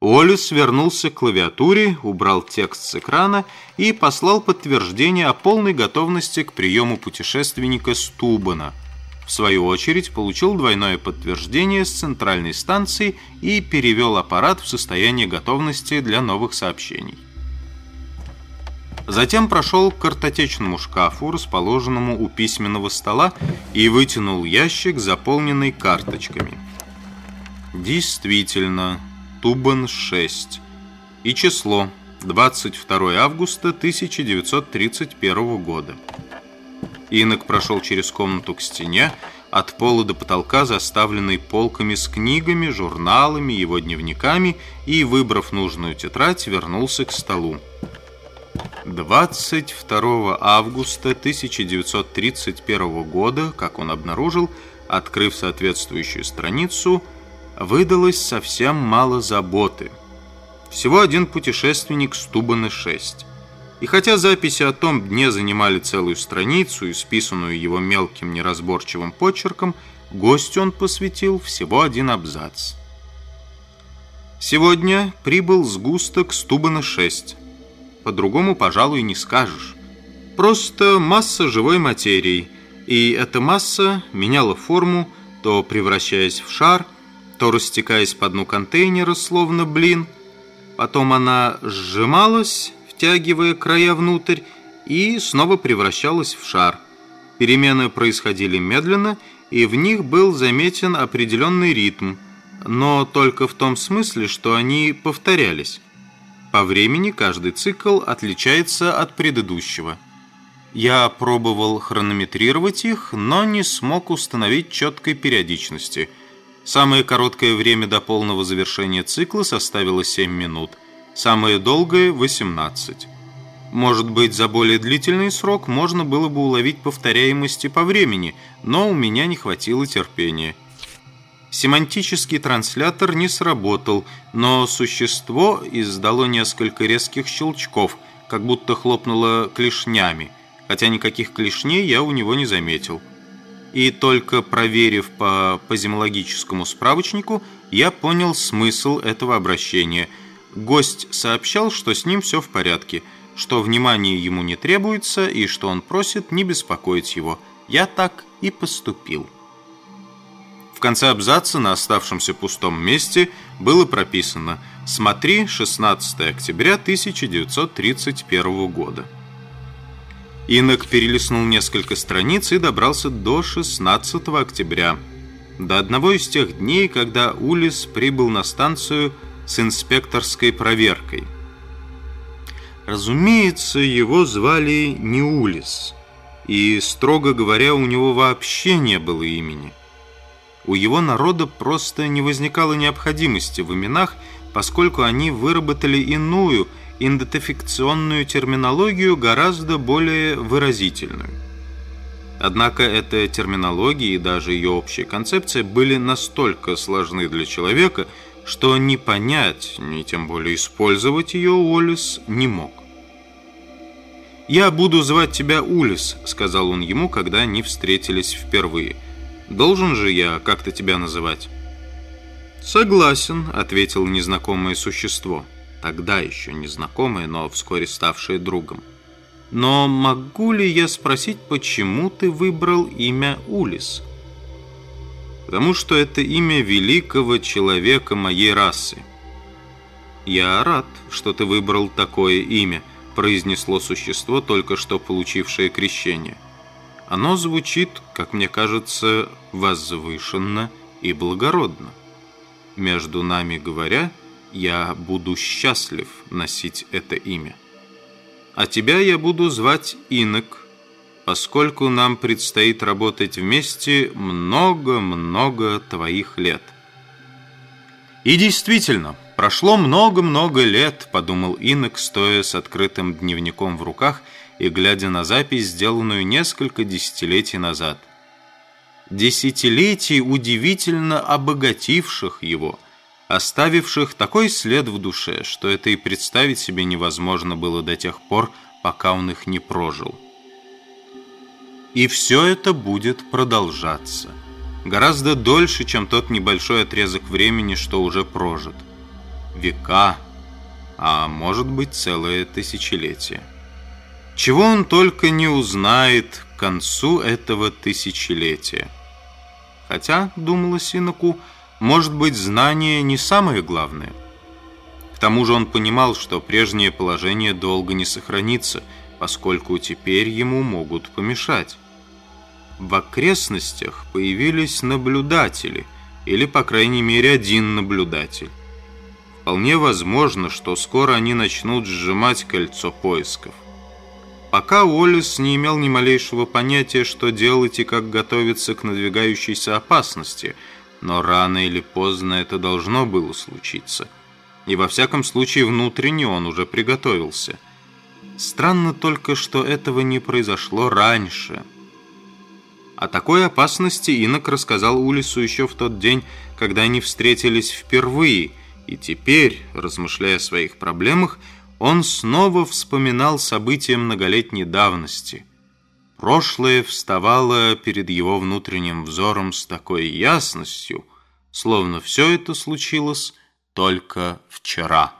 Уоллес вернулся к клавиатуре, убрал текст с экрана и послал подтверждение о полной готовности к приему путешественника Стубана. В свою очередь получил двойное подтверждение с центральной станции и перевел аппарат в состояние готовности для новых сообщений. Затем прошел к картотечному шкафу, расположенному у письменного стола, и вытянул ящик, заполненный карточками. Действительно, Тубан-6. И число 22 августа 1931 года. Инок прошел через комнату к стене, от пола до потолка заставленной полками с книгами, журналами, его дневниками и, выбрав нужную тетрадь, вернулся к столу. 22 августа 1931 года, как он обнаружил, открыв соответствующую страницу, выдалось совсем мало заботы. Всего один путешественник с Тубаны-6. И хотя записи о том дне занимали целую страницу, исписанную его мелким неразборчивым почерком, гостю он посвятил всего один абзац. Сегодня прибыл сгусток Стубана-6. По-другому, пожалуй, не скажешь. Просто масса живой материи, и эта масса меняла форму, то превращаясь в шар – то растекаясь по дну контейнера, словно блин. Потом она сжималась, втягивая края внутрь, и снова превращалась в шар. Перемены происходили медленно, и в них был заметен определенный ритм, но только в том смысле, что они повторялись. По времени каждый цикл отличается от предыдущего. Я пробовал хронометрировать их, но не смог установить четкой периодичности – Самое короткое время до полного завершения цикла составило 7 минут, самое долгое – 18. Может быть, за более длительный срок можно было бы уловить повторяемости по времени, но у меня не хватило терпения. Семантический транслятор не сработал, но существо издало несколько резких щелчков, как будто хлопнуло клешнями, хотя никаких клешней я у него не заметил и только проверив по поземологическому справочнику, я понял смысл этого обращения. Гость сообщал, что с ним все в порядке, что внимание ему не требуется и что он просит не беспокоить его. Я так и поступил. В конце абзаца на оставшемся пустом месте было прописано «Смотри, 16 октября 1931 года». Инок перелистнул несколько страниц и добрался до 16 октября, до одного из тех дней, когда Улис прибыл на станцию с инспекторской проверкой. Разумеется, его звали не Улис, и, строго говоря, у него вообще не было имени. У его народа просто не возникало необходимости в именах, поскольку они выработали иную – идентификационную терминологию гораздо более выразительную. Однако эта терминология и даже ее общая концепция были настолько сложны для человека, что не понять, ни тем более использовать ее Уоллес не мог. «Я буду звать тебя Улис», — сказал он ему, когда они встретились впервые. «Должен же я как-то тебя называть?» «Согласен», — ответил незнакомое существо тогда еще незнакомые, но вскоре ставшие другом. Но могу ли я спросить, почему ты выбрал имя Улис? Потому что это имя великого человека моей расы. Я рад, что ты выбрал такое имя, произнесло существо, только что получившее крещение. Оно звучит, как мне кажется, возвышенно и благородно. Между нами говоря, я буду счастлив носить это имя. А тебя я буду звать Инок, поскольку нам предстоит работать вместе много-много твоих лет. И действительно, прошло много-много лет, подумал Инок, стоя с открытым дневником в руках и глядя на запись, сделанную несколько десятилетий назад. Десятилетий, удивительно обогативших его – оставивших такой след в душе, что это и представить себе невозможно было до тех пор, пока он их не прожил. И все это будет продолжаться. Гораздо дольше, чем тот небольшой отрезок времени, что уже прожит. века, а может быть целое тысячелетие. Чего он только не узнает к концу этого тысячелетия. Хотя, думалось Иноку, может быть, знание не самое главное. К тому же он понимал, что прежнее положение долго не сохранится, поскольку теперь ему могут помешать. В окрестностях появились наблюдатели, или, по крайней мере, один наблюдатель. Вполне возможно, что скоро они начнут сжимать кольцо поисков. Пока Уоллес не имел ни малейшего понятия, что делать и как готовиться к надвигающейся опасности, но рано или поздно это должно было случиться. И во всяком случае внутренне он уже приготовился. Странно только, что этого не произошло раньше. О такой опасности Инок рассказал Улису еще в тот день, когда они встретились впервые, и теперь, размышляя о своих проблемах, он снова вспоминал события многолетней давности. Прошлое вставало перед его внутренним взором с такой ясностью, словно все это случилось только вчера.